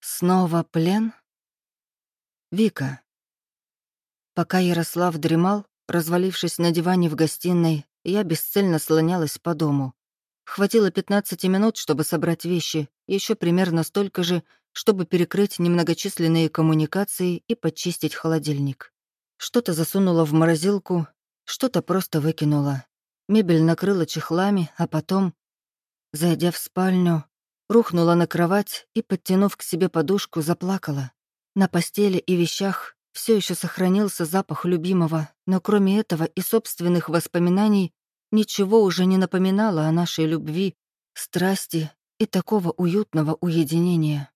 Снова плен? Вика. Пока Ярослав дремал, развалившись на диване в гостиной, я бесцельно слонялась по дому. Хватило 15 минут, чтобы собрать вещи, еще примерно столько же, чтобы перекрыть немногочисленные коммуникации и почистить холодильник. Что-то засунула в морозилку, что-то просто выкинула. Мебель накрыла чехлами, а потом, зайдя в спальню, рухнула на кровать и, подтянув к себе подушку, заплакала. На постели и вещах все еще сохранился запах любимого, но кроме этого и собственных воспоминаний ничего уже не напоминало о нашей любви, страсти и такого уютного уединения.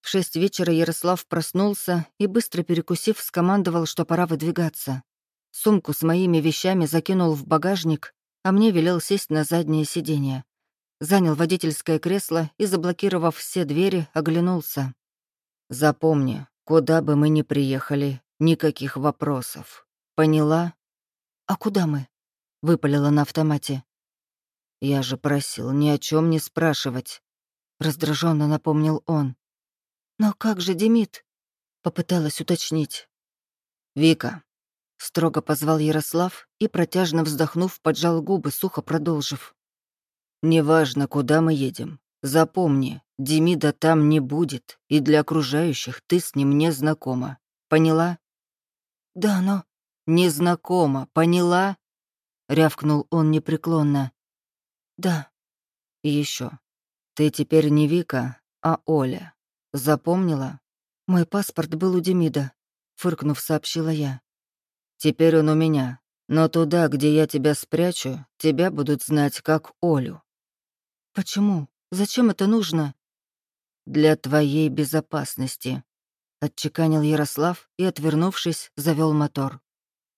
В шесть вечера Ярослав проснулся и, быстро перекусив, скомандовал, что пора выдвигаться. Сумку с моими вещами закинул в багажник, а мне велел сесть на заднее сиденье. Занял водительское кресло и, заблокировав все двери, оглянулся. «Запомни, куда бы мы ни приехали, никаких вопросов. Поняла?» «А куда мы?» — выпалила на автомате. «Я же просил ни о чем не спрашивать», — раздраженно напомнил он. «Но как же Демид?» — попыталась уточнить. «Вика», — строго позвал Ярослав и, протяжно вздохнув, поджал губы, сухо продолжив. «Неважно, куда мы едем. Запомни, Демида там не будет, и для окружающих ты с ним не знакома. Поняла?» «Да, но...» «Не знакома, поняла?» — рявкнул он непреклонно. «Да». «И еще. Ты теперь не Вика, а Оля. Запомнила? Мой паспорт был у Демида, фыркнув, сообщила я. Теперь он у меня, но туда, где я тебя спрячу, тебя будут знать как Олю. Почему? Зачем это нужно? Для твоей безопасности, отчеканил Ярослав и, отвернувшись, завел мотор.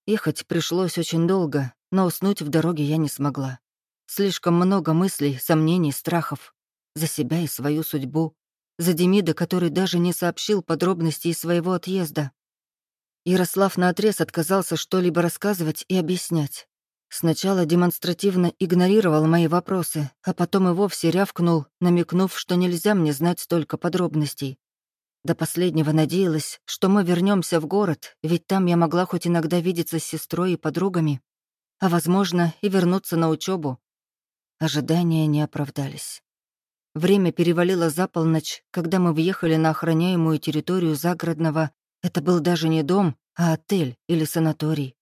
Ехать пришлось очень долго, но уснуть в дороге я не смогла. Слишком много мыслей, сомнений, страхов. За себя и свою судьбу за Демида, который даже не сообщил подробностей своего отъезда. Ярослав наотрез отказался что-либо рассказывать и объяснять. Сначала демонстративно игнорировал мои вопросы, а потом и вовсе рявкнул, намекнув, что нельзя мне знать столько подробностей. До последнего надеялась, что мы вернемся в город, ведь там я могла хоть иногда видеться с сестрой и подругами, а, возможно, и вернуться на учебу. Ожидания не оправдались. Время перевалило за полночь, когда мы въехали на охраняемую территорию загородного. Это был даже не дом, а отель или санаторий.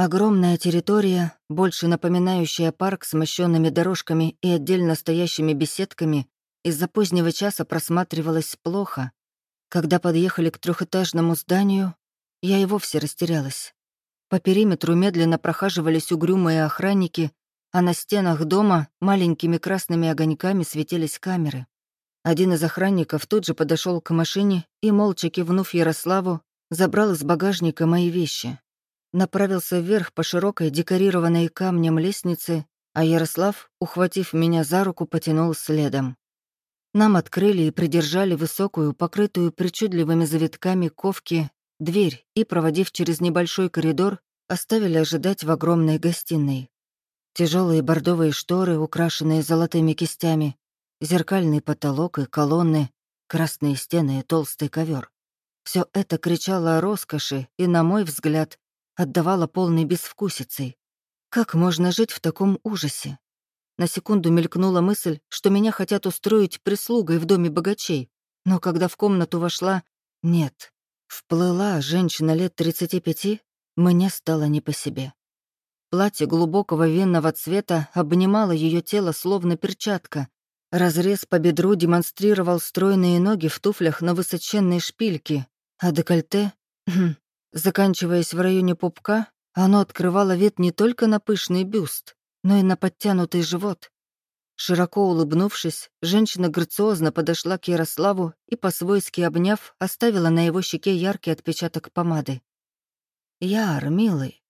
Огромная территория, больше напоминающая парк с мощенными дорожками и отдельно стоящими беседками, из-за позднего часа просматривалась плохо. Когда подъехали к трехэтажному зданию, я и вовсе растерялась. По периметру медленно прохаживались угрюмые охранники, а на стенах дома маленькими красными огоньками светились камеры. Один из охранников тут же подошел к машине и, молча кивнув Ярославу, забрал из багажника мои вещи. Направился вверх по широкой, декорированной камнем лестнице, а Ярослав, ухватив меня за руку, потянул следом. Нам открыли и придержали высокую, покрытую причудливыми завитками ковки, дверь и, проводив через небольшой коридор, оставили ожидать в огромной гостиной. Тяжелые бордовые шторы, украшенные золотыми кистями, зеркальный потолок и колонны, красные стены и толстый ковер. Все это кричало о роскоши и, на мой взгляд, отдавало полной безвкусицей. Как можно жить в таком ужасе? На секунду мелькнула мысль, что меня хотят устроить прислугой в доме богачей, но когда в комнату вошла, нет. Вплыла женщина лет 35, мне стало не по себе. Платье глубокого винного цвета обнимало ее тело словно перчатка. Разрез по бедру демонстрировал стройные ноги в туфлях на высоченной шпильке, а декольте, хм, заканчиваясь в районе пупка, оно открывало вид не только на пышный бюст, но и на подтянутый живот. Широко улыбнувшись, женщина грациозно подошла к Ярославу и, по-свойски обняв, оставила на его щеке яркий отпечаток помады. «Яр, милый,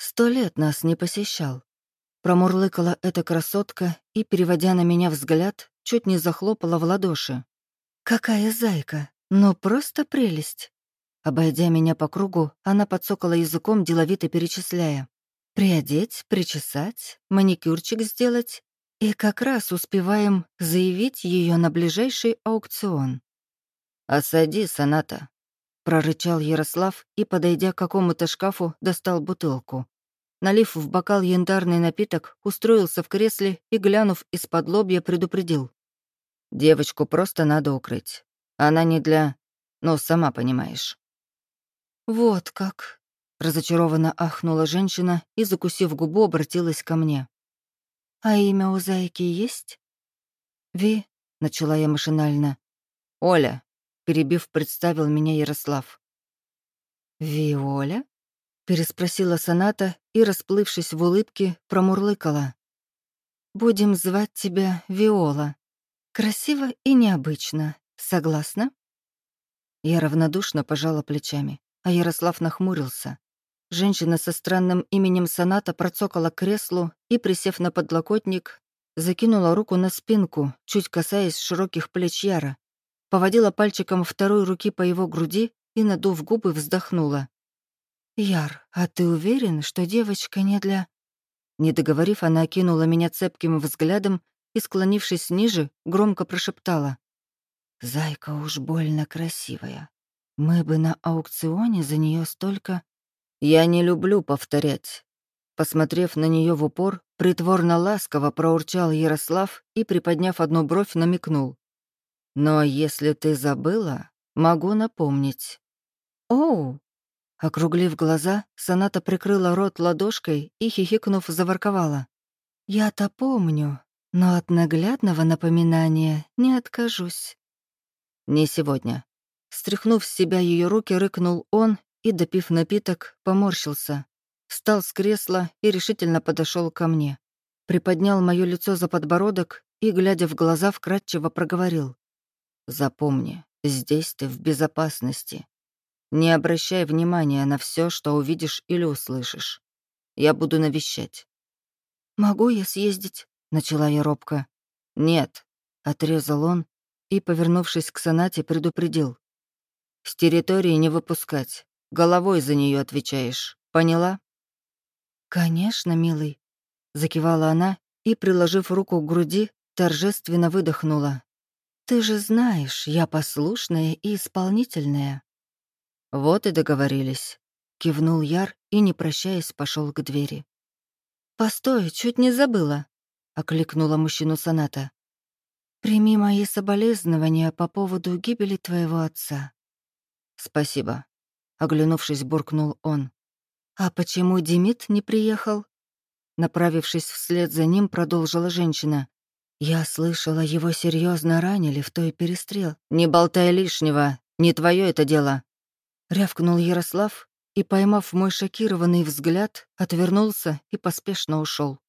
Сто лет нас не посещал. Промурлыкала эта красотка и, переводя на меня взгляд, чуть не захлопала в ладоши. «Какая зайка! Ну, просто прелесть!» Обойдя меня по кругу, она подсокала языком, деловито перечисляя. «Приодеть, причесать, маникюрчик сделать, и как раз успеваем заявить ее на ближайший аукцион». «Осади, соната», — прорычал Ярослав и, подойдя к какому-то шкафу, достал бутылку. Налив в бокал янтарный напиток, устроился в кресле и, глянув из-под лобья, предупредил. «Девочку просто надо укрыть. Она не для... Ну, сама понимаешь». «Вот как», — разочарованно ахнула женщина и, закусив губу, обратилась ко мне. «А имя у зайки есть?» «Ви», — начала я машинально. «Оля», — перебив, представил меня Ярослав. «Виоля?» — переспросила соната и, расплывшись в улыбке, промурлыкала. «Будем звать тебя Виола. Красиво и необычно. Согласна?» Я равнодушно пожала плечами, а Ярослав нахмурился. Женщина со странным именем Соната процокала к креслу и, присев на подлокотник, закинула руку на спинку, чуть касаясь широких плеч Яра, поводила пальчиком второй руки по его груди и, надув губы, вздохнула. «Яр, а ты уверен, что девочка не для...» Не договорив, она окинула меня цепким взглядом и, склонившись ниже, громко прошептала. «Зайка уж больно красивая. Мы бы на аукционе за нее столько...» «Я не люблю повторять». Посмотрев на нее в упор, притворно ласково проурчал Ярослав и, приподняв одну бровь, намекнул. «Но если ты забыла, могу напомнить». «Оу!» Округлив глаза, Соната прикрыла рот ладошкой и, хихикнув, заворковала. «Я-то помню, но от наглядного напоминания не откажусь». «Не сегодня». Стряхнув с себя ее руки, рыкнул он и, допив напиток, поморщился. Встал с кресла и решительно подошел ко мне. Приподнял мое лицо за подбородок и, глядя в глаза, вкратчиво проговорил. «Запомни, здесь ты в безопасности. Не обращай внимания на все, что увидишь или услышишь. Я буду навещать». «Могу я съездить?» — начала я робко. «Нет», — отрезал он и, повернувшись к сонате, предупредил. «С территории не выпускать. Головой за нее отвечаешь. Поняла?» «Конечно, милый», — закивала она и, приложив руку к груди, торжественно выдохнула. «Ты же знаешь, я послушная и исполнительная». «Вот и договорились», — кивнул Яр и, не прощаясь, пошел к двери. «Постой, чуть не забыла», — окликнула мужчину соната. «Прими мои соболезнования по поводу гибели твоего отца». «Спасибо», Оглянувшись, буркнул он. «А почему Демид не приехал?» Направившись вслед за ним, продолжила женщина. «Я слышала, его серьезно ранили в той перестрел». «Не болтай лишнего, не твое это дело!» Рявкнул Ярослав и, поймав мой шокированный взгляд, отвернулся и поспешно ушел.